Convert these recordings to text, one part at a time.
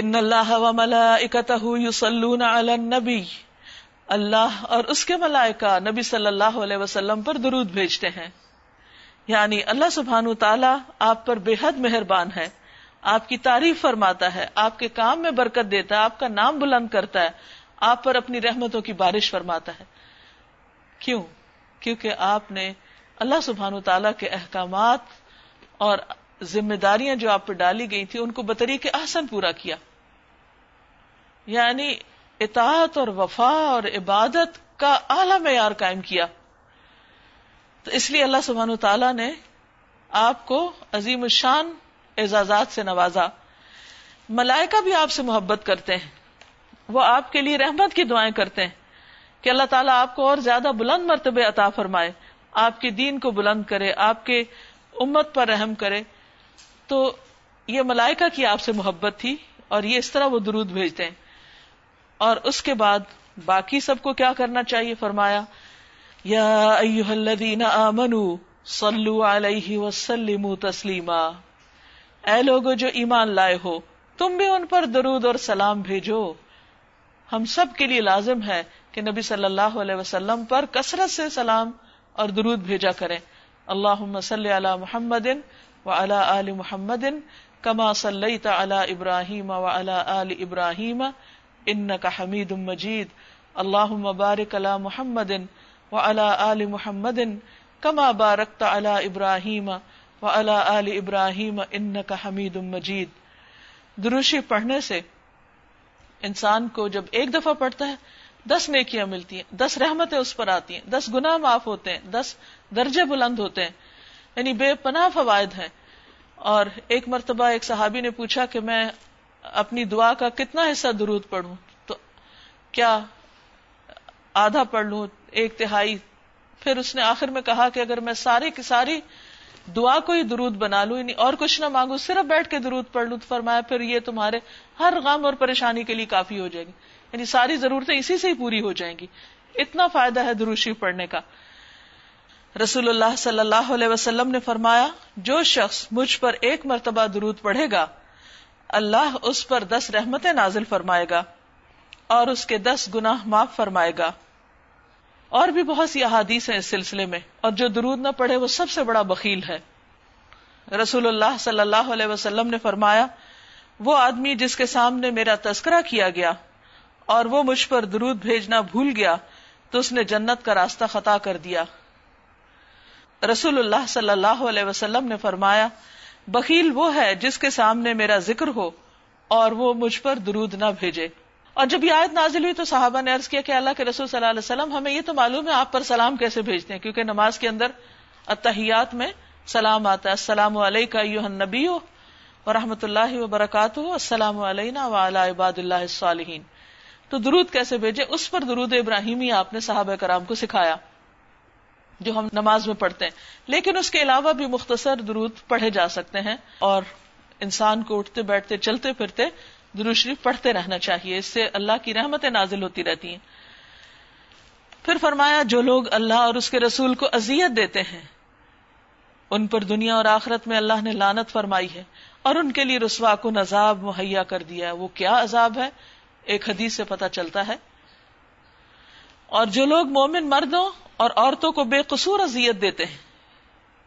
ان اللہ و ملائکتہ یصلون علی النبی، اللہ اور اس کے ملائکہ نبی صلی اللہ علیہ وسلم پر درود بھیجتے ہیں۔ یعنی اللہ سبحان تعالیٰ آپ پر بے حد مہربان ہے، آپ کی تعریف فرماتا ہے، آپ کے کام میں برکت دیتا ہے، آپ کا نام بلند کرتا ہے، آپ پر اپنی رحمتوں کی بارش فرماتا ہے۔ کیوں؟ کیونکہ آپ نے اللہ سبحان تعالیٰ کے احکامات اور ذمہ داریاں جو آپ پہ ڈالی گئی تھی ان کو بطری کے احسن پورا کیا۔ یعنی اطاعت اور وفا اور عبادت کا اعلی معیار قائم کیا۔ تو اس لیے اللہ سبحانہ تعالیٰ نے آپ کو عظیم الشان اعزازات سے نوازا۔ ملائکہ بھی آپ سے محبت کرتے ہیں۔ وہ آپ کے لیے رحمت کی دعائیں کرتے ہیں کہ اللہ تعالیٰ آپ کو اور زیادہ بلند مرتبہ عطا فرمائے۔ آپ کے دین کو بلند کرے، آپ کے امت پر رحم کرے۔ تو یہ ملائکہ کی آپ سے محبت تھی اور یہ اس طرح وہ درود بھیجتے ہیں۔ اور اس کے بعد باقی سب کو کیا کرنا چاہیے فرمایا، یا ایوہ الذین آمنوا صلو علیہ وسلموا تسلیما۔ اے لوگو جو ایمان لائے ہو، تم بھی ان پر درود اور سلام بھیجو۔ ہم سب کے لیے لازم ہے کہ نبی صلی اللہ علیہ وسلم پر کثرت سے سلام اور درود بھیجا کریں۔ اللہ صلی علی محمد و علی آل محمد کما صلیت علی ابراہیم و علی آل ابراہیم۔ انکا حمید مجید اللہ مبارک علی محمد وعلى آل محمد كما باركت على ابراہیم وعلى آل ابراہیم انك حمید مجید دروشی پڑھنے سے انسان کو جب ایک دفعہ پڑھتا ہے، دس نیکیاں ملتی ہیں، دس رحمتیں اس پر آتی ہیں، دس گناہ معاف ہوتے ہیں، دس درجے بلند ہوتے ہیں یعنی بے پناہ فوائد ہیں۔ اور ایک مرتبہ ایک صحابی نے پوچھا کہ میں اپنی دعا کا کتنا حصہ درود پڑھوں تو کیا آدھا پڑھ لوں ایک تہائی پھر اس نے آخر میں کہا کہ اگر میں ساری کی ساری دعا کو ہی درود بنا لوں یعنی اور کچھ نہ مانگوں، صرف بیٹھ کے درود پڑھ لوں، تو فرمایا پھر یہ تمہارے ہر غم اور پریشانی کے لیے کافی ہو جائے گی۔ یعنی ساری ضرورتیں اسی سے ہی پوری ہو جائیں گی۔ اتنا فائدہ ہے دروشی پڑھنے کا۔ رسول اللہ صلی اللہ علیہ وسلم نے فرمایا، جو شخص مجھ پر ایک مرتبہ درود پڑھے گا اللہ اس پر دس رحمتیں نازل فرمائے گا اور اس کے دس گناہ معاف فرمائے گا۔ اور بھی بہت سی احادیث ہیں اس سلسلے میں اور جو درود نہ پڑھے وہ سب سے بڑا بخیل ہے۔ رسول اللہ صلی اللہ علیہ وسلم نے فرمایا، وہ آدمی جس کے سامنے میرا تذکرہ کیا گیا اور وہ مجھ پر درود بھیجنا بھول گیا تو اس نے جنت کا راستہ خطا کر دیا۔ رسول اللہ صلی اللہ علیہ وسلم نے فرمایا بخیل وہ ہے جس کے سامنے میرا ذکر ہو اور وہ مجھ پر درود نہ بھیجے۔ اور جب یہ آیت نازل ہوئی تو صحابہ نے عرض کیا کہ اللہ کے رسول صلی اللہ علیہ وسلم ہمیں یہ تو معلوم ہے آپ پر سلام کیسے بھیجتے ہیں، کیونکہ نماز کے اندر اتحیات میں سلام آتا ہے۔ السلام علیہ نبی ہو و رحمۃ اللہ وبرکاتہ، السلام علیہ و عباد اللہ الصالحین۔ تو درود کیسے بھیجے؟ اس پر درود ابراہیمی آپ نے صحابہ کرام کو سکھایا۔ جو ہم نماز میں پڑھتے ہیں۔ لیکن اس کے علاوہ بھی مختصر درود پڑھے جا سکتے ہیں اور انسان کو اٹھتے بیٹھتے چلتے پھرتے شریف پڑھتے رہنا چاہیے۔ اس سے اللہ کی رحمتیں نازل ہوتی رہتی ہیں۔ پھر فرمایا، جو لوگ اللہ اور اس کے رسول کو اذیت دیتے ہیں، ان پر دنیا اور آخرت میں اللہ نے لانت فرمائی ہے اور ان کے لیے رسوا کو نذاب مہیا کر دیا ہے۔ وہ کیا عذاب ہے؟ ایک حدیث سے پتا چلتا ہے۔ اور جو لوگ مومن مردوں اور عورتوں کو بے قصور اذیت دیتے ہیں۔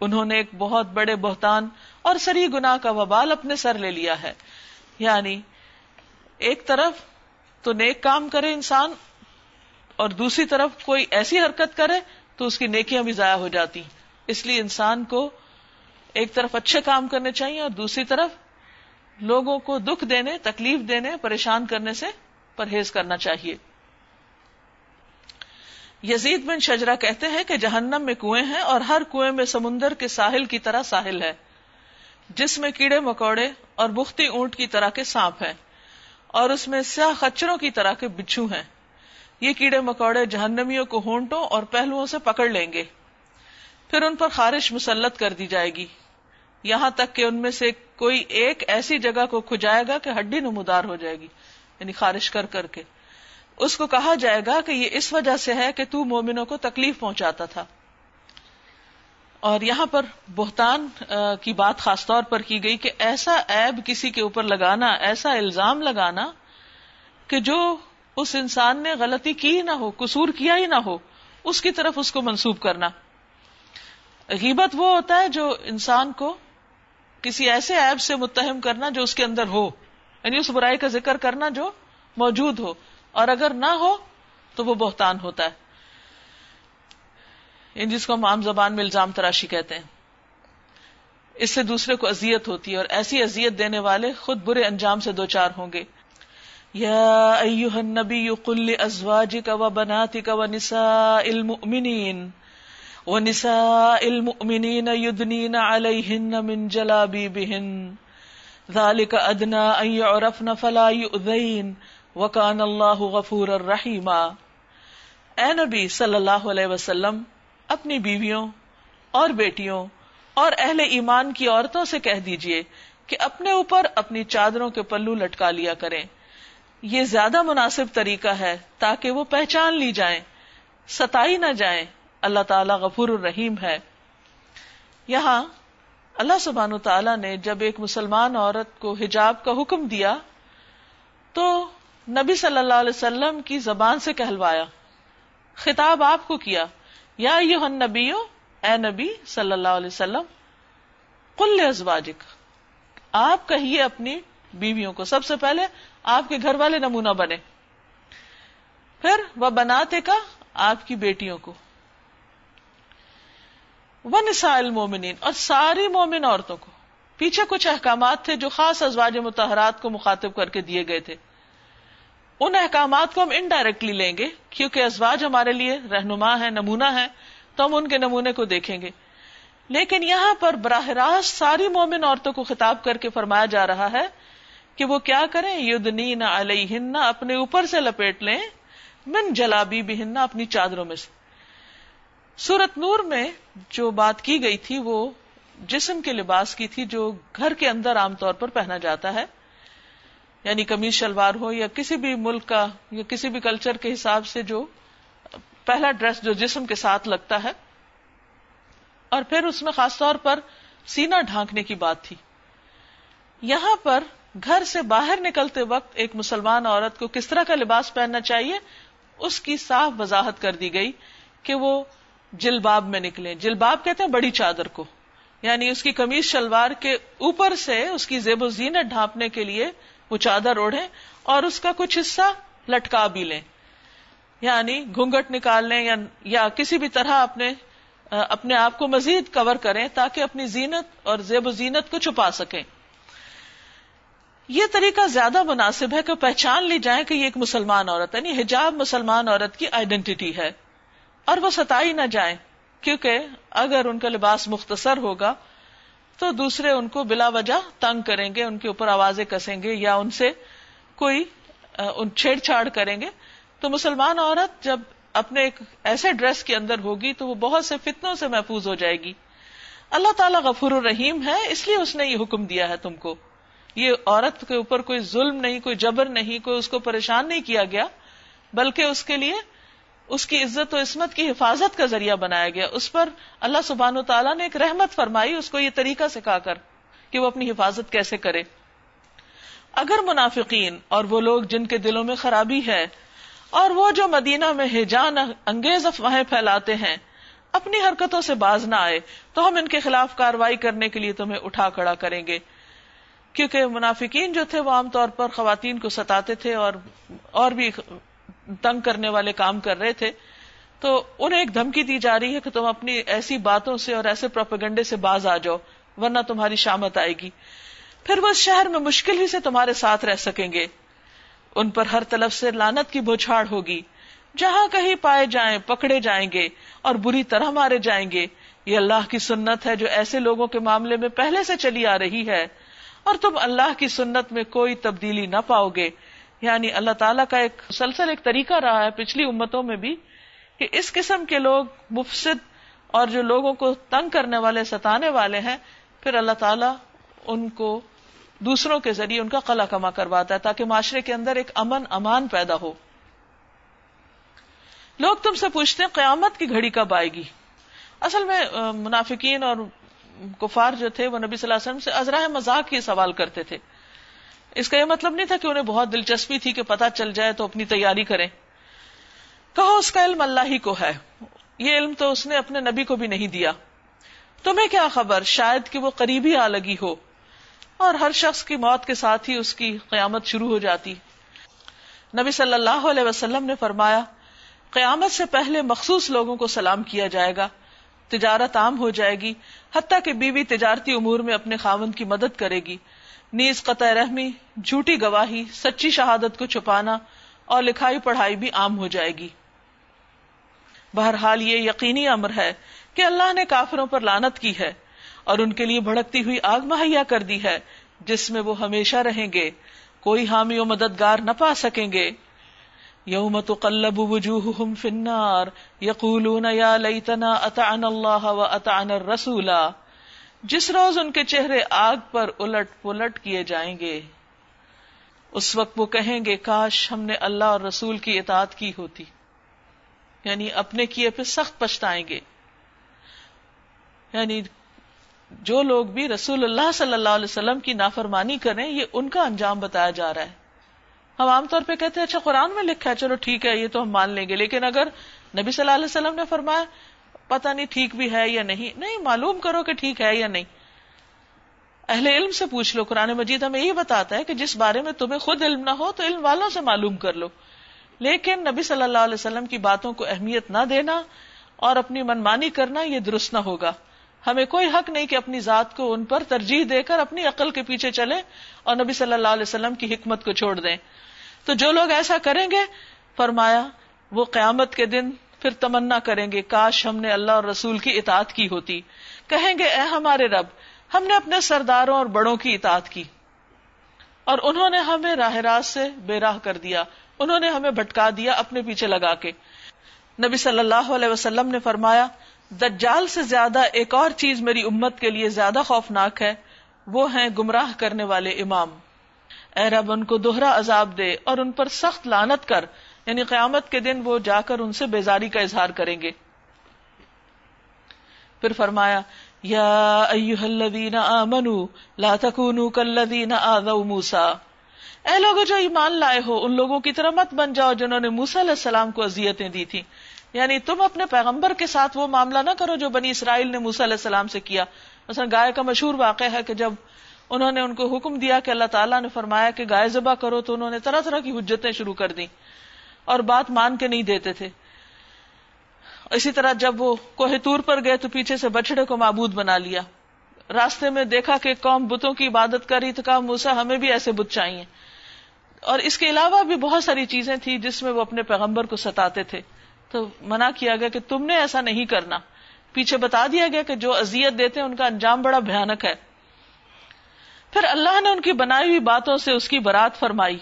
انہوں نے ایک بہت بڑے بہتان اور سری گنا کا وبال اپنے سر لے لیا ہے۔ یعنی ایک طرف تو نیک کام کرے انسان اور دوسری طرف کوئی ایسی حرکت کرے تو اس کی نیکیاں بھی ضائع ہو جاتی۔ اس لیے انسان کو ایک طرف اچھے کام کرنے چاہیے اور دوسری طرف لوگوں کو دکھ دینے، تکلیف دینے، پریشان کرنے سے پرہیز کرنا چاہیے۔ یزید بن شجرا کہتے ہیں کہ جہنم میں کنویں ہیں اور ہر کنویں میں سمندر کے ساحل کی طرح ساحل ہے، جس میں کیڑے مکوڑے اور بختی اونٹ کی طرح کے سانپ ہیں اور اس میں سیاہ خچروں کی طرح کے بچھو ہیں۔ یہ کیڑے مکوڑے جہنمیوں کو ہونٹوں اور پہلوؤں سے پکڑ لیں گے۔ پھر ان پر خارش مسلط کر دی جائے گی۔ یہاں تک کہ ان میں سے کوئی ایک ایسی جگہ کو کھجائے گا کہ ہڈی نمودار ہو جائے گی یعنی خارش کر کر کے۔ اس کو کہا جائے گا کہ یہ اس وجہ سے ہے کہ تو مومنوں کو تکلیف پہنچاتا تھا۔ اور یہاں پر بہتان کی بات خاص طور پر کی گئی کہ ایسا ایب کسی کے اوپر لگانا، ایسا الزام لگانا کہ جو اس انسان نے غلطی کی نہ ہو، قصور کیا ہی نہ ہو، اس کی طرف اس کو منسوب کرنا۔ غیبت وہ ہوتا ہے جو انسان کو کسی ایسے ایب سے متہم کرنا جو اس کے اندر ہو یعنی اس برائی کا ذکر کرنا جو موجود ہو۔ اور اگر نہ ہو تو وہ بہتان ہوتا ہے۔ یعنی جس کو ہم عام زبان میں الزام تراشی کہتے ہیں۔ اس سے دوسرے کو اذیت ہوتی ہے اور ایسی اذیت دینے والے خود برے انجام سے دو چار ہوں گے۔ یا ایوہ النبی قل ازواجک و بناتک و نساء المؤمنین۔ و نساء المؤمنین یدنین علیہن من جلابیبہن۔ ذالک ادنا ان یعرفن فلا یؤذین۔ وکان اللہ غفور الرحیم۔ اے نبی صلی اللہ علیہ وسلم، اپنی بیویوں اور بیٹیوں اور اہل ایمان کی عورتوں سے کہہ دیجیے کہ اپنے اوپر اپنی چادروں کے پلو لٹکا لیا کریں۔ یہ زیادہ مناسب طریقہ ہے تاکہ وہ پہچان لی جائیں، ستائی نہ جائیں۔ اللہ تعالی غفور الرحیم ہے۔ یہاں اللہ سبحان تعالیٰ نے جب ایک مسلمان عورت کو حجاب کا حکم دیا تو نبی صلی اللہ علیہ وسلم کی زبان سے کہلوایا۔ خطاب آپ کو کیا۔ یا یو نبی اے نبی صلی اللہ علیہ وسلم کل ازواجک آپ کہیے اپنی بیویوں کو۔ سب سے پہلے آپ کے گھر والے نمونہ بنے۔ پھر وہ بناتے کا آپ کی بیٹیوں کو۔ وہ نسا المومنین اور ساری مومن عورتوں کو۔ پیچھے کچھ احکامات تھے جو خاص ازواج متحرات کو مخاطب کر کے دیے گئے تھے۔ ان احکامات کو ہم انڈائریکٹلی لیں گے، کیونکہ ازواج ہمارے لیے رہنما ہے، نمونہ ہے، تو ہم ان کے نمونے کو دیکھیں گے۔ لیکن یہاں پر براہ راست ساری مومن عورتوں کو خطاب کر کے فرمایا جا رہا ہے کہ وہ کیا کریں یدنی نہ علیہ اپنے اوپر سے لپیٹ لیں، من جلابی بھی اپنی چادروں میں سے۔ سورت نور میں جو بات کی گئی تھی، وہ جسم کے لباس کی تھی، جو گھر کے اندر عام طور پر پہنا جاتا ہے۔ یعنی کمیز شلوار ہو یا کسی بھی ملک کا یا کسی بھی کلچر کے حساب سے جو پہلا ڈریس جو جسم کے ساتھ لگتا ہے۔ اور پھر اس میں خاص طور پر سینا ڈھانکنے کی بات تھی۔ یہاں پر گھر سے باہر نکلتے وقت ایک مسلمان عورت کو کس طرح کا لباس پہننا چاہیے، اس کی صاف وضاحت کر دی گئی کہ وہ جلباب میں نکلے جلباب کہتے ہیں بڑی چادر کو۔ یعنی اس کی کمیز شلوار کے اوپر سے اس کی زیب و زینت ڈھانپنے کے لیے وہ چادر اوڑھے اور اس کا کچھ حصہ لٹکا بھی لیں۔ یعنی گھونگٹ نکال لیں یا یا کسی بھی طرح اپنے اپنے آپ کو مزید کور کریں تاکہ اپنی زینت اور زیب و زینت کو چھپا سکیں۔ یہ طریقہ زیادہ مناسب ہے کہ پہچان لی جائے کہ یہ ایک مسلمان عورت یعنی حجاب مسلمان عورت کی آئیڈینٹی ہے۔ اور وہ ستائی نہ جائیں، کیونکہ اگر ان کا لباس مختصر ہوگا تو دوسرے ان کو بلا وجہ تنگ کریں گے، ان کے اوپر آوازیں کسیں گے یا ان سے کوئی چھیڑ چھاڑ کریں گے۔ تو مسلمان عورت جب اپنے ایک ایسے ڈریس کے اندر ہوگی تو وہ بہت سے فتنوں سے محفوظ ہو جائے گی۔ اللہ تعالیٰ غفور الرحیم ہے، اس لیے اس نے یہ حکم دیا ہے تم کو۔ یہ عورت کے اوپر کوئی ظلم نہیں، کوئی جبر نہیں، کوئی اس کو پریشان نہیں کیا گیا، بلکہ اس کے لیے اس کی عزت و عصمت کی حفاظت کا ذریعہ بنایا گیا۔ اس پر اللہ سبحان و تعالیٰ نے ایک رحمت فرمائی، اس کو یہ طریقہ سکھا کر کہ وہ اپنی حفاظت کیسے کرے۔ اگر منافقین اور وہ لوگ جن کے دلوں میں خرابی ہے اور وہ جو مدینہ میں ہجان انگیز افواہیں پھیلاتے ہیں، اپنی حرکتوں سے باز نہ آئے، تو ہم ان کے خلاف کاروائی کرنے کے لیے تمہیں اٹھا کھڑا کریں گے۔ کیونکہ منافقین جو تھے، وہ عام طور پر خواتین کو ستاتے تھے اور اور بھی تنگ کرنے والے کام کر رہے تھے، تو انہیں ایک دھمکی دی جا رہی ہے کہ تم اپنی ایسی باتوں سے اور ایسے پروپیگنڈے سے باز آ جاؤ، ورنہ تمہاری شامت آئے گی۔ پھر وہ اس شہر میں مشکل ہی سے تمہارے ساتھ رہ سکیں گے۔ ان پر ہر طرف سے لانت کی بوچھاڑ ہوگی۔ جہاں کہیں پائے جائیں، پکڑے جائیں گے اور بری طرح مارے جائیں گے۔ یہ اللہ کی سنت ہے جو ایسے لوگوں کے معاملے میں پہلے سے چلی آ رہی ہے۔ اور تم اللہ کی سنت میں کوئی تبدیلی نہ پاؤ گے۔ یعنی اللہ تعالیٰ کا ایک مسلسل ایک طریقہ رہا ہے پچھلی امتوں میں بھی کہ اس قسم کے لوگ مفسد اور جو لوگوں کو تنگ کرنے والے، ستانے والے ہیں، پھر اللہ تعالیٰ ان کو دوسروں کے ذریعے ان کا قلع کما کرواتا ہے تاکہ معاشرے کے اندر ایک امن، امان پیدا ہو۔ لوگ تم سے پوچھتے ہیں، قیامت کی گھڑی کب آئے گی؟ اصل میں منافقین اور کفار جو تھے، وہ نبی صلی اللہ علیہ وسلم سے ازراہ مذاق یہ سوال کرتے تھے۔ اس کا یہ مطلب نہیں تھا کہ انہیں بہت دلچسپی تھی کہ پتا چل جائے تو اپنی تیاری کریں۔ کہو اس کا علم اللہ ہی کو ہے۔ یہ علم تو اس نے اپنے نبی کو بھی نہیں دیا۔ تمہیں کیا خبر؟ شاید کہ وہ قریبی آ لگی ہو۔ اور ہر شخص کی موت کے ساتھ ہی اس کی قیامت شروع ہو جاتی۔ نبی صلی اللہ علیہ وسلم نے فرمایا، قیامت سے پہلے مخصوص لوگوں کو سلام کیا جائے گا۔ تجارت عام ہو جائے گی، حتیٰ کہ بیوی تجارتی امور میں اپنے خاون کی مدد کرے گی۔ نیز قطع رحمی، جھوٹی گواہی، سچی شہادت کو چھپانا اور لکھائی پڑھائی بھی عام ہو جائے گی۔ بہرحال یہ یقینی امر ہے کہ اللہ نے کافروں پر لانت کی ہے اور ان کے لیے بھڑکتی ہوئی آگ مہیا کر دی ہے، جس میں وہ ہمیشہ رہیں گے۔ کوئی حامی و مددگار نہ پا سکیں گے۔ یوم تقلب وجوہہم فی النار، یقولون یا لیتنا اتعنا اللہ و اتعنا الرسول جس روز ان کے چہرے آگ پر الٹ پلٹ کیے جائیں گے، اس وقت وہ کہیں گے، کاش ہم نے اللہ اور رسول کی اطاعت کی ہوتی۔ یعنی اپنے کیے پہ سخت پچھتائیں گے۔ یعنی جو لوگ بھی رسول اللہ صلی اللہ علیہ وسلم کی نافرمانی کریں، یہ ان کا انجام بتایا جا رہا ہے۔ ہم عام طور پہ کہتے ہیں اچھا قرآن میں لکھا ہے، چلو ٹھیک ہے، یہ تو ہم مان لیں گے۔ لیکن اگر نبی صلی اللہ علیہ وسلم نے فرمایا پتا نہیں ٹھیک بھی ہے یا نہیں۔ نہیں، معلوم کرو کہ ٹھیک ہے یا نہیں۔ اہل علم سے پوچھ لو، قرآن مجید ہمیں یہی بتاتا ہے کہ جس بارے میں تمہیں خود علم نہ ہو تو علم والوں سے معلوم کر لو۔ لیکن نبی صلی اللہ علیہ وسلم کی باتوں کو اہمیت نہ دینا اور اپنی منمانی کرنا یہ درست نہ ہوگا۔ ہمیں کوئی حق نہیں کہ اپنی ذات کو ان پر ترجیح دے کر اپنی عقل کے پیچھے چلے اور نبی صلی اللہ علیہ وسلم کی حکمت کو چھوڑ دیں۔ تو جو لوگ ایسا کریں گے، فرمایا، وہ قیامت کے دن پھر تمنا کریں گے، کاش ہم نے اللہ اور رسول کی اطاعت کی ہوتی۔ کہیں گے، اے ہمارے رب، ہم نے اپنے سرداروں اور بڑوں کی اطاعت کی۔ اور انہوں نے ہمیں راہ راست سے بے راہ کر دیا۔ انہوں نے ہمیں بھٹکا دیا اپنے پیچھے لگا کے۔ نبی صلی اللہ علیہ وسلم نے فرمایا، دجال سے زیادہ ایک اور چیز میری امت کے لیے زیادہ خوفناک ہے، وہ ہیں گمراہ کرنے والے امام۔ اے رب، ان کو دوہرا عذاب دے اور ان پر سخت لانت کر۔ یعنی قیامت کے دن وہ جا کر ان سے بیزاری کا اظہار کریں گے۔ پھر فرمایا، یا ایوہ الذین آمنوا لا تکونوا کالذین آذوا موسیٰ۔ اے لوگوں جو ایمان لائے ہو، ان لوگوں کی طرح مت بن جاؤ جنہوں نے موسیٰ علیہ السلام کو اذیتیں دی تھی یعنی تم اپنے پیغمبر کے ساتھ وہ معاملہ نہ کرو جو بنی اسرائیل نے موسیٰ علیہ السلام سے کیا۔ مثلا گائے کا مشہور واقع ہے کہ جب انہوں نے ان کو حکم دیا کہ اللہ تعالیٰ نے فرمایا کہ گائے ذبح کرو تو انہوں نے طرح طرح کی حجتیں شروع کر دی اور بات مان کے نہیں دیتے تھے۔ اسی طرح جب وہ کوہ تور پر گئے تو پیچھے سے بچڑے کو معبود بنا لیا۔ راستے میں دیکھا کہ قوم بتوں کی عبادت کری تو کہا موسا ہمیں بھی ایسے بت چاہیے۔ اور اس کے علاوہ بھی بہت ساری چیزیں تھی جس میں وہ اپنے پیغمبر کو ستاتے تھے۔ تو منع کیا گیا کہ تم نے ایسا نہیں کرنا۔ پیچھے بتا دیا گیا کہ جو اذیت دیتے ہیں، ان کا انجام بڑا بھیانک ہے۔ پھر اللہ نے ان کی بنائی ہوئی باتوں سے اس کی برات فرمائی۔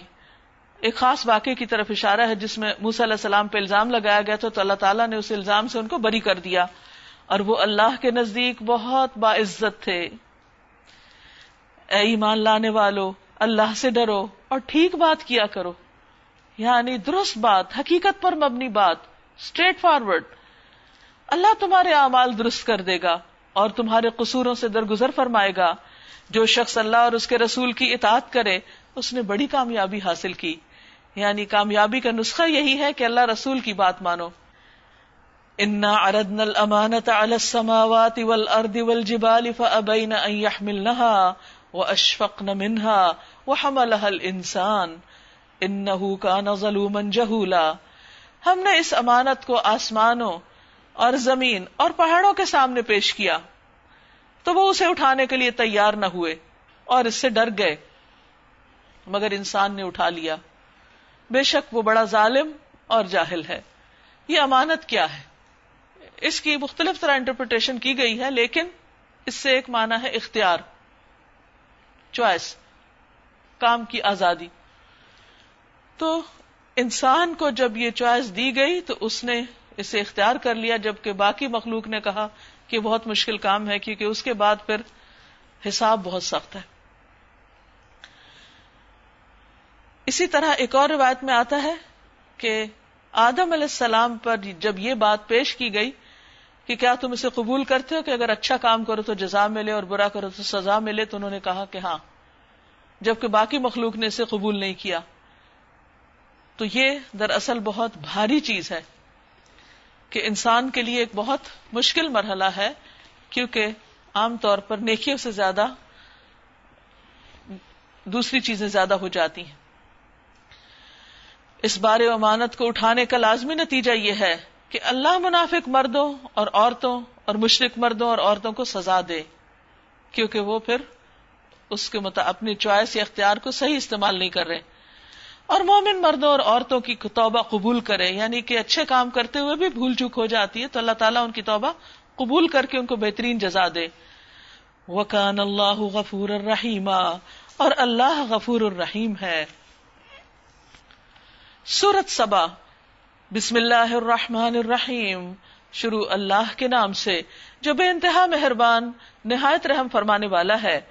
ایک خاص واقعے کی طرف اشارہ ہے، جس میں موسی علیہ السلام پہ الزام لگایا گیا تھا تو اللہ تعالیٰ نے اس الزام سے ان کو بری کر دیا۔ اور وہ اللہ کے نزدیک بہت باعزت تھے۔ اے ایمان لانے والو، اللہ سے ڈرو اور ٹھیک بات کیا کرو۔ یعنی درست بات، حقیقت پر مبنی بات اسٹریٹ فارورڈ اللہ تمہارے اعمال درست کر دے گا اور تمہارے قصوروں سے درگزر فرمائے گا۔ جو شخص اللہ اور اس کے رسول کی اطاعت کرے، اس نے بڑی کامیابی حاصل کی۔ یعنی کامیابی کا نسخہ یہی ہے کہ اللہ رسول کی بات مانو۔ انا اردن الامانت على السماوات والارض والجبال فابين ان يحملنها واشفقن منها وحملها الانسان انه كان ظلوما جهولا۔ ہم نے اس امانت کو آسمانوں اور زمین اور پہاڑوں کے سامنے پیش کیا۔ تو وہ اسے اٹھانے کے لیے تیار نہ ہوئے اور اس سے ڈر گئے۔ مگر انسان نے اٹھا لیا۔ بے شک وہ بڑا ظالم اور جاہل ہے۔ یہ امانت کیا ہے؟ اس کی مختلف طرح انٹرپریٹیشن کی گئی ہے، لیکن اس سے ایک معنی ہے اختیار۔ چوائس، کام کی آزادی۔ تو انسان کو جب یہ چوائس دی گئی تو اس نے اسے اختیار کر لیا، جبکہ باقی مخلوق نے کہا کہ بہت مشکل کام ہے، کیونکہ اس کے بعد پھر حساب بہت سخت ہے۔ اسی طرح ایک اور روایت میں آتا ہے کہ آدم علیہ السلام پر جب یہ بات پیش کی گئی کہ کیا تم اسے قبول کرتے ہو کہ اگر اچھا کام کرو تو جزا ملے اور برا کرو تو سزا ملے تو انہوں نے کہا کہ ہاں جبکہ باقی مخلوق نے اسے قبول نہیں کیا۔ تو یہ دراصل بہت بھاری چیز ہے کہ انسان کے لیے ایک بہت مشکل مرحلہ ہے، کیونکہ عام طور پر نیکیوں سے زیادہ دوسری چیزیں زیادہ ہو جاتی ہیں۔ اس بارے امانت کو اٹھانے کا لازمی نتیجہ یہ ہے کہ اللہ منافق مردوں اور عورتوں اور مشرق مردوں اور عورتوں کو سزا دے، کیونکہ وہ پھر اس کے مطابق اپنی چوائس یا اختیار کو صحیح استعمال نہیں کر رہے۔ اور مومن مردوں اور عورتوں کی توبہ قبول کرے یعنی کہ اچھے کام کرتے ہوئے بھی بھول چوک ہو جاتی ہے، تو اللہ تعالیٰ ان کی توبہ قبول کر کے ان کو بہترین جزا دے۔ وکان اللہ غفور الرحیم اور اللہ غفور الرحیم ہے۔ سورت سبا۔ بسم اللہ الرحمن الرحیم۔ شروع اللہ کے نام سے، جو بے انتہا مہربان، نہایت رحم فرمانے والا ہے۔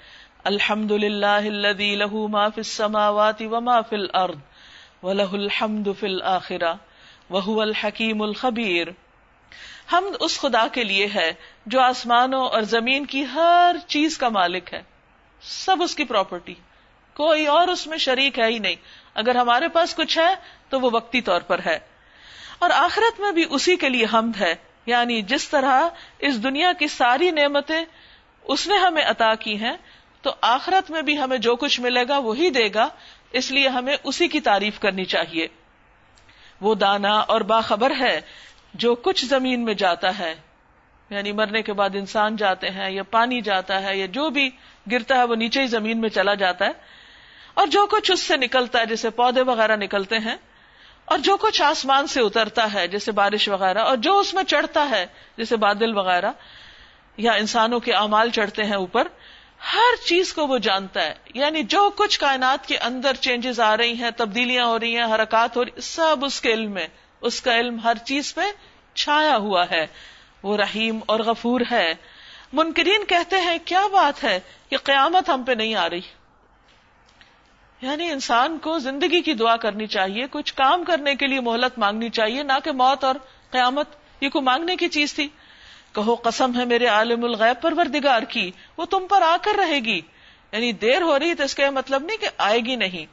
الحمد للہ لہو ما فی السماوات وما فی الارض وَلَهُ الْحَمْدُ فِي الْآخِرَةِ وَهُوَ الْحَكِيمُ الْخَبِيرُ حمد اس خدا کے لیے ہے جو آسمانوں اور زمین کی ہر چیز کا مالک ہے۔ سب اس کی پراپرٹی کوئی اور اس میں شریک ہے ہی نہیں۔ اگر ہمارے پاس کچھ ہے تو وہ وقتی طور پر ہے۔ اور آخرت میں بھی اسی کے لیے حمد ہے۔ یعنی جس طرح اس دنیا کی ساری نعمتیں اس نے ہمیں عطا کی ہیں، تو آخرت میں بھی ہمیں جو کچھ ملے گا وہی دے گا۔ اس لیے ہمیں اسی کی تعریف کرنی چاہیے۔ وہ دانا اور باخبر ہے جو کچھ زمین میں جاتا ہے۔ یعنی مرنے کے بعد انسان جاتے ہیں یا پانی جاتا ہے یا جو بھی گرتا ہے وہ نیچے ہی زمین میں چلا جاتا ہے۔ اور جو کچھ اس سے نکلتا ہے، جیسے پودے وغیرہ نکلتے ہیں، اور جو کچھ آسمان سے اترتا ہے، جیسے بارش وغیرہ، اور جو اس میں چڑھتا ہے، جیسے بادل وغیرہ، یا انسانوں کے اعمال چڑھتے ہیں اوپر، ہر چیز کو وہ جانتا ہے۔ یعنی جو کچھ کائنات کے اندر چینجز آ رہی ہیں، تبدیلیاں ہو رہی ہیں، حرکات ہو رہی سب اس کے علم میں، اس کا علم ہر چیز پہ چھایا ہوا ہے۔ وہ رحیم اور غفور ہے۔ منکرین کہتے ہیں، کیا بات ہے کہ قیامت ہم پہ نہیں آ رہی؟ یعنی انسان کو زندگی کی دعا کرنی چاہیے، کچھ کام کرنے کے لیے مہلت مانگنی چاہیے، نہ کہ موت اور قیامت، یہ کوئی مانگنے کی چیز تھی؟ کہو، قسم ہے میرے عالم الغیب پر وردگار کی، وہ تم پر آ کر رہے گی۔ یعنی دیر ہو رہی تو اس کا مطلب نہیں کہ آئے گی نہیں۔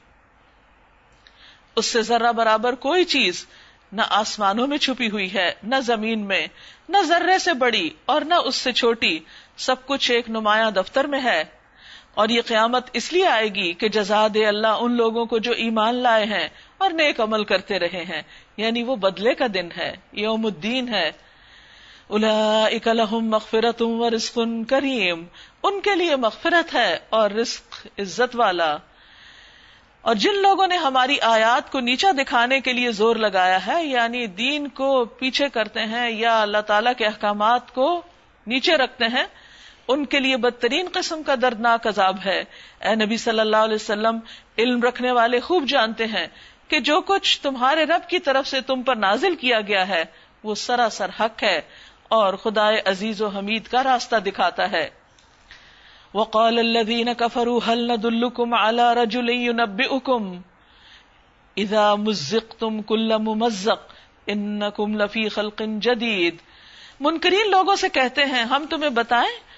اس سے ذرہ برابر کوئی چیز نہ آسمانوں میں چھپی ہوئی ہے، نہ زمین میں، نہ ذرے سے بڑی اور نہ اس سے چھوٹی، سب کچھ ایک نمایاں دفتر میں ہے۔ اور یہ قیامت اس لیے آئے گی کہ جزا دے اللہ ان لوگوں کو جو ایمان لائے ہیں اور نیک عمل کرتے رہے ہیں۔ یعنی وہ بدلے کا دن ہے، یوم الدین ہے۔ مغفرت و رزق کریم۔ ان کے لیے مغفرت ہے اور رزق عزت والا۔ اور جن لوگوں نے ہماری آیات کو نیچا دکھانے کے لیے زور لگایا ہے یعنی دین کو پیچھے کرتے ہیں یا اللہ تعالی کے احکامات کو نیچے رکھتے ہیں ان کے لیے بدترین قسم کا دردناک عذاب ہے۔ اے نبی صلی اللہ علیہ وسلم، علم رکھنے والے خوب جانتے ہیں کہ جو کچھ تمہارے رب کی طرف سے تم پر نازل کیا گیا ہے، وہ سراسر حق ہے اور خدا عزیز و حمید کا راستہ دکھاتا ہے۔ وقال الذين كفروا هل ندلكم على رجل ينبئكم اذا مزقتم كل ممزق انكم لفي خلق جديد منکرین لوگوں سے کہتے ہیں، ہم تمہیں بتائیں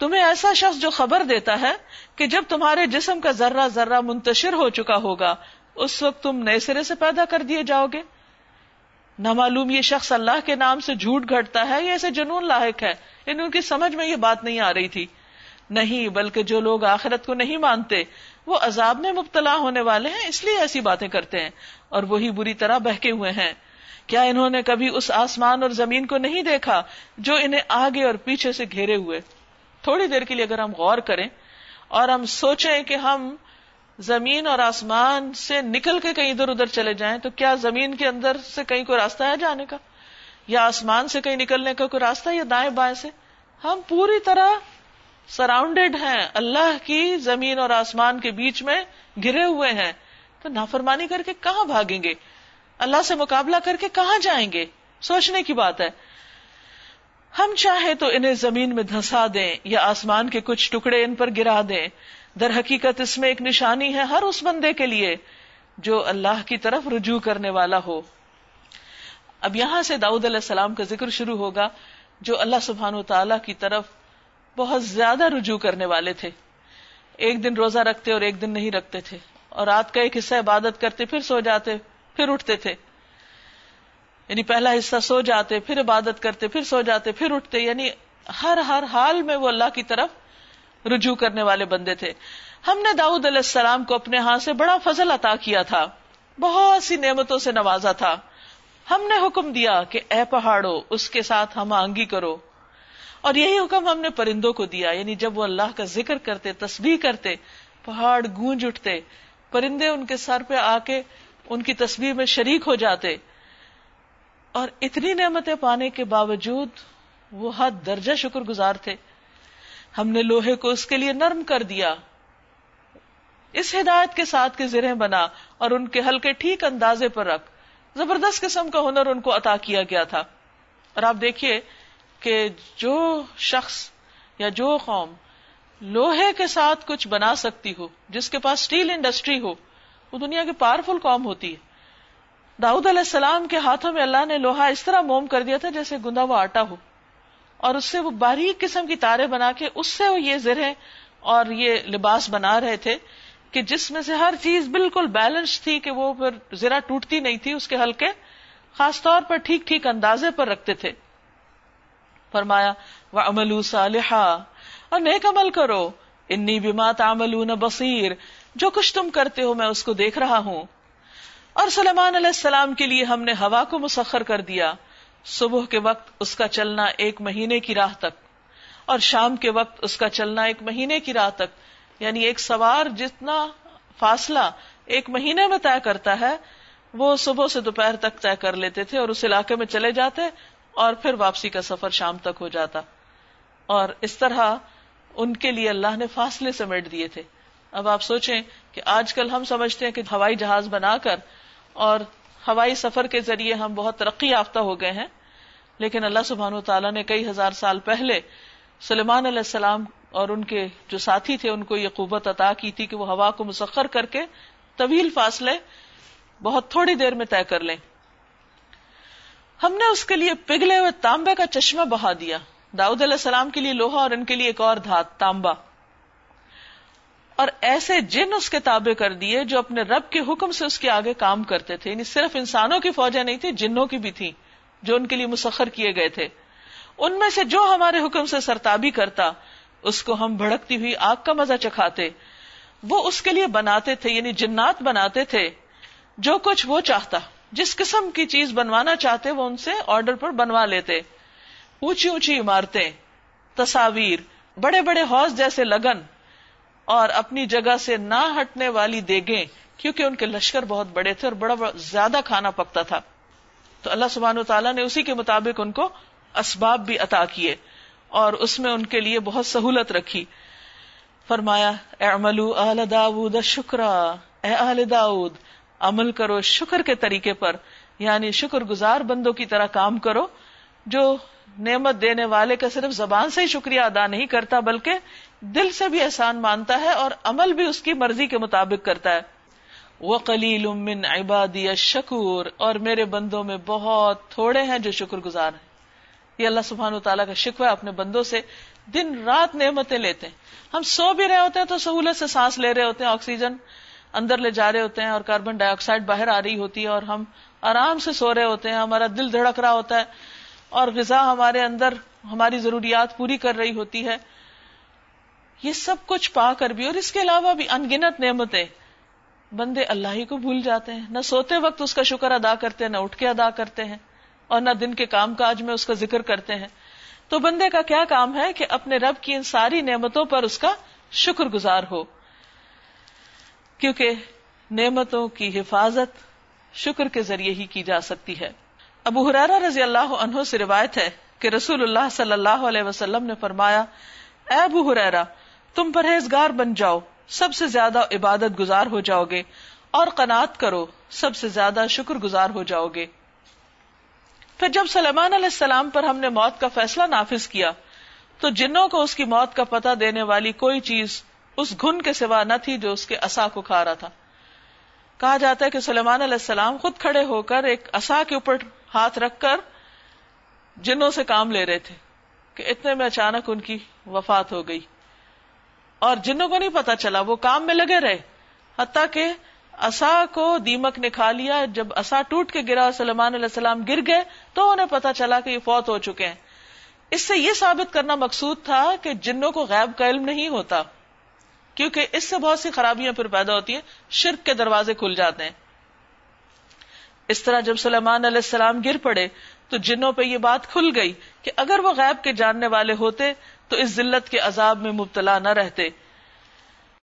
تمہیں ایسا شخص جو خبر دیتا ہے کہ جب تمہارے جسم کا ذرہ ذرہ منتشر ہو چکا ہوگا، اس وقت تم نئے سرے سے پیدا کر دیے جاؤ گے۔ نہ معلوم یہ شخص اللہ کے نام سے جھوٹ گھٹتا ہے یا ایسے جنون لاحق ہے؟ یعنی ان کی سمجھ میں یہ بات نہیں آ رہی تھی۔ نہیں، بلکہ جو لوگ آخرت کو نہیں مانتے، وہ عذاب میں مبتلا ہونے والے ہیں، اس لیے ایسی باتیں کرتے ہیں۔ اور وہی بری طرح بہکے ہوئے ہیں۔ کیا انہوں نے کبھی اس آسمان اور زمین کو نہیں دیکھا جو انہیں آگے اور پیچھے سے گھیرے ہوئے؟ تھوڑی دیر کے لیے اگر ہم غور کریں اور ہم سوچیں کہ ہم زمین اور آسمان سے نکل کے کہیں ادھر ادھر چلے جائیں تو کیا زمین کے اندر سے کہیں کوئی راستہ ہے جانے کا؟ یا آسمان سے کہیں نکلنے کا کوئی راستہ یا دائیں بائیں سے؟ ہم پوری طرح سراؤنڈیڈ ہیں، اللہ کی زمین اور آسمان کے بیچ میں گرے ہوئے ہیں۔ تو نافرمانی کر کے کہاں بھاگیں گے؟ اللہ سے مقابلہ کر کے کہاں جائیں گے؟ سوچنے کی بات ہے۔ ہم چاہے تو انہیں زمین میں دھسا دیں یا آسمان کے کچھ ٹکڑے ان پر گرا دیں۔ در حقیقت اس میں ایک نشانی ہے ہر اس بندے کے لیے جو اللہ کی طرف رجوع کرنے والا ہو۔ اب یہاں سے داؤد علیہ السلام کا ذکر شروع ہوگا جو اللہ سبحان و تعالی کی طرف بہت زیادہ رجوع کرنے والے تھے۔ ایک دن روزہ رکھتے اور ایک دن نہیں رکھتے تھے۔ اور رات کا ایک حصہ عبادت کرتے، پھر سو جاتے، پھر اٹھتے تھے۔ یعنی پہلا حصہ سو جاتے، پھر عبادت کرتے، پھر سو جاتے، پھر اٹھتے یعنی ہر ہر حال میں وہ اللہ کی طرف رجوع کرنے والے بندے تھے۔ ہم نے داؤد علیہ السلام کو اپنے ہاتھ سے بڑا فضل عطا کیا تھا۔ بہت سی نعمتوں سے نوازا تھا۔ ہم نے حکم دیا کہ اے پہاڑو اس کے ساتھ ہم آنگی کرو۔ اور یہی حکم ہم نے پرندوں کو دیا یعنی جب وہ اللہ کا ذکر کرتے، تسبیح کرتے، پہاڑ گونج اٹھتے، پرندے ان کے سر پہ آ کے ان کی تصویر میں شریک ہو جاتے۔ اور اتنی نعمتیں پانے کے باوجود وہ حد درجہ شکر گزار تھے۔ ہم نے لوہے کو اس کے لیے نرم کر دیا۔ اس ہدایت کے ساتھ کے زرہیں بنا اور ان کے ہلکے ٹھیک اندازے پر رکھ۔ زبردست قسم کا ہنر ان کو عطا کیا گیا تھا۔ اور آپ دیکھیے کہ جو شخص یا جو قوم لوہے کے ساتھ کچھ بنا سکتی ہو، جس کے پاس اسٹیل انڈسٹری ہو، وہ دنیا کی پاورفل قوم ہوتی ہے۔ داؤد علیہ السلام کے ہاتھوں میں اللہ نے لوہا اس طرح موم کر دیا تھا جیسے گندا ہوا آٹا ہو۔ اور اس سے وہ باریک قسم کی تارے بنا کے اس سے وہ یہ زرہیں اور یہ لباس بنا رہے تھے کہ جس میں سے ہر چیز بالکل بیلنس تھی کہ وہ پھر ذرا ٹوٹتی نہیں تھی اس کے ہلکے خاص طور پر ٹھیک ٹھیک اندازے پر رکھتے تھے۔ فرمایا وہ امل صالحا، اور نیک عمل کرو۔ انی بما تعملون بصیر جو کچھ تم کرتے ہو میں اس کو دیکھ رہا ہوں۔ اور سلمان علیہ السلام کے لیے ہم نے ہوا کو مسخر کر دیا۔ صبح کے وقت اس کا چلنا ایک مہینے کی راہ تک۔ اور شام کے وقت اس کا چلنا ایک مہینے کی راہ تک۔ یعنی ایک سوار جتنا فاصلہ ایک مہینے میں طے کرتا ہے، وہ صبح سے دوپہر تک طے کر لیتے تھے اور اس علاقے میں چلے جاتے اور پھر واپسی کا سفر شام تک ہو جاتا۔ اور اس طرح ان کے لیے اللہ نے فاصلے سمیٹ دیے تھے۔ اب آپ سوچیں کہ آج کل ہم سمجھتے ہیں کہ ہوائی جہاز بنا کر اور ہوائی سفر کے ذریعے ہم بہت ترقی یافتہ ہو گئے ہیں۔ لیکن اللہ سبحان و تعالیٰ نے کئی ہزار سال پہلے سلیمان علیہ السلام اور ان کے جو ساتھی تھے، ان کو یہ قوت عطا کی تھی کہ وہ ہوا کو مسخر کر کے طویل فاصلے بہت تھوڑی دیر میں طے کر لیں۔ ہم نے اس کے لیے پگھلے ہوئے تانبے کا چشمہ بہا دیا۔ داؤد علیہ السلام کے لیے لوہا اور ان کے لیے ایک اور دھات تانبا اور ایسے جن اس کے تابع کر دیے جو اپنے رب کے حکم سے اس کے آگے کام کرتے تھے۔ یعنی صرف انسانوں کی فوجیں نہیں تھی جنوں کی بھی تھی جو ان کے لیے مسخر کیے گئے تھے۔ ان میں سے جو ہمارے حکم سے سرتابی کرتا، اس کو ہم بھڑکتی ہوئی آگ کا مزہ چکھاتے۔ وہ اس کے لیے بناتے تھے یعنی جنات بناتے تھے، جو کچھ وہ چاہتا۔ جس قسم کی چیز بنوانا چاہتے، وہ ان سے آرڈر پر بنوا لیتے۔ اونچی اونچی عمارتیں، تصاویر، بڑے بڑے حوض جیسے لگن۔ اور اپنی جگہ سے نہ ہٹنے والی دیگیں، کیونکہ ان کے لشکر بہت بڑے تھے اور بڑا بڑا زیادہ کھانا پکتا تھا۔ تو اللہ سبحان و تعالیٰ نے اسی کے مطابق ان کو اسباب بھی عطا کیے اور اس میں ان کے لیے بہت سہولت رکھی۔ فرمایا، اے داود شکرا، اے اہل داود عمل کرو شکر کے طریقے پر یعنی شکر گزار بندوں کی طرح کام کرو، جو نعمت دینے والے کا صرف زبان سے ہی شکریہ ادا نہیں کرتا، بلکہ دل سے بھی احسان مانتا ہے اور عمل بھی اس کی مرضی کے مطابق کرتا ہے۔ وہ کلیل امن عبادی شکور اور میرے بندوں میں بہت تھوڑے ہیں جو شکر گزار ہیں۔ یہ اللہ سبحان و تعالیٰ کا شکوہ ہے اپنے بندوں سے۔ دن رات نعمتیں لیتے ہیں۔ ہم سو بھی رہے ہوتے ہیں تو سہولت سے سانس لے رہے ہوتے ہیں، آکسیجن اندر لے جا رہے ہوتے ہیں اور کاربن ڈائی آکسائڈ باہر آ رہی ہوتی ہے اور ہم آرام سے سو رہے ہوتے ہیں، ہمارا دل دھڑک رہا ہوتا ہے اور غذا ہمارے اندر ہماری ضروریات پوری کر رہی ہوتی ہے۔ یہ سب کچھ پا کر بھی اور اس کے علاوہ بھی انگنت نعمتیں بندے اللہ ہی کو بھول جاتے ہیں، نہ سوتے وقت اس کا شکر ادا کرتے ہیں، نہ اٹھ کے ادا کرتے ہیں اور نہ دن کے کام کاج میں اس کا ذکر کرتے ہیں۔ تو بندے کا کیا کام ہے کہ اپنے رب کی ان ساری نعمتوں پر اس کا شکر گزار ہو۔ کیونکہ نعمتوں کی حفاظت شکر کے ذریعے ہی کی جا سکتی ہے۔ ابو حرارا رضی اللہ عنہ سے روایت ہے کہ رسول اللہ صلی اللہ علیہ وسلم نے فرمایا، اے ابو حرارا تم پرہیزگار بن جاؤ، سب سے زیادہ عبادت گزار ہو جاؤ گے، اور قناط کرو، سب سے زیادہ شکر گزار ہو جاؤ گے۔ پھر جب سلیمان علیہ السلام پر ہم نے موت کا فیصلہ نافذ کیا، تو جنوں کو اس کی موت کا پتہ دینے والی کوئی چیز اس گھن کے سوا نہ تھی جو اس کے اصا کو کھا رہا تھا۔ کہا جاتا ہے کہ سلیمان علیہ السلام خود کھڑے ہو کر ایک اصا کے اوپر ہاتھ رکھ کر جنوں سے کام لے رہے تھے کہ اتنے میں اچانک ان کی وفات ہو گئی۔ اور جنوں کو نہیں پتا چلا، وہ کام میں لگے رہے۔ حتیٰ کہ اصا کو دیمک نے کھا لیا، جب اصا ٹوٹ کے گرا سلمان علیہ السلام گر گئے، تو انہیں پتا چلا کہ یہ فوت ہو چکے ہیں۔ اس سے یہ ثابت کرنا مقصود تھا کہ جنوں کو غیب کا علم نہیں ہوتا، کیونکہ اس سے بہت سی خرابیاں پھر پیدا ہوتی ہیں، شرک کے دروازے کھل جاتے ہیں۔ اس طرح جب سلیمان علیہ السلام گر پڑے، تو جنوں پہ یہ بات کھل گئی کہ اگر وہ غیب کے جاننے والے ہوتے تو اس ذلت کے عذاب میں مبتلا نہ رہتے۔